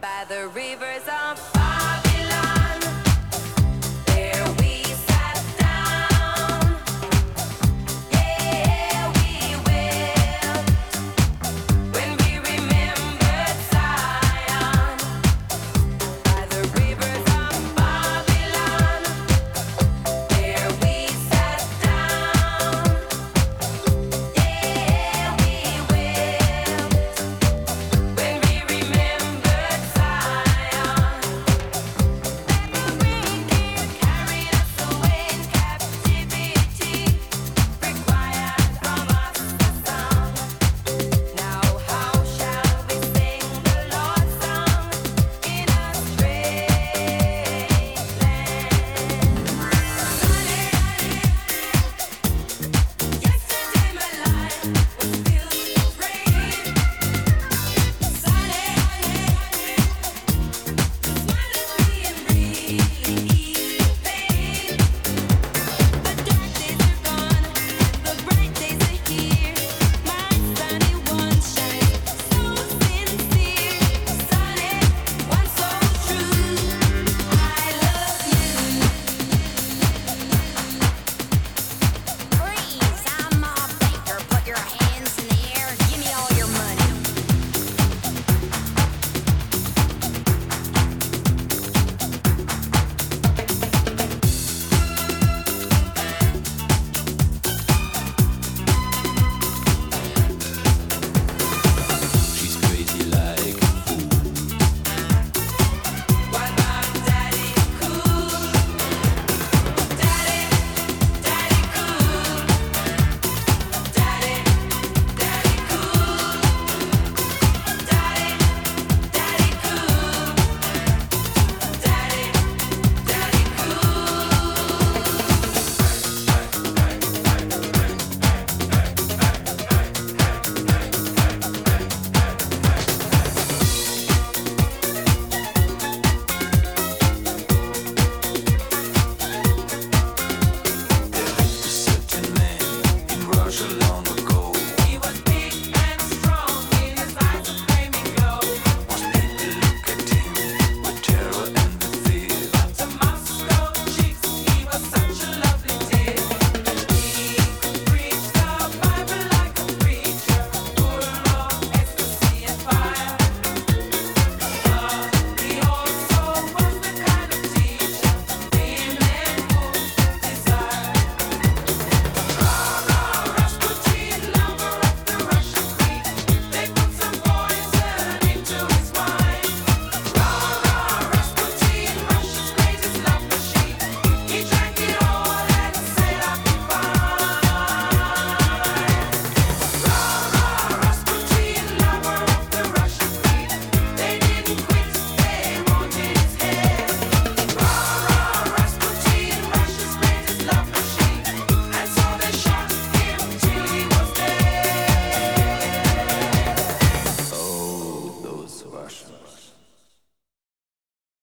by the rivers of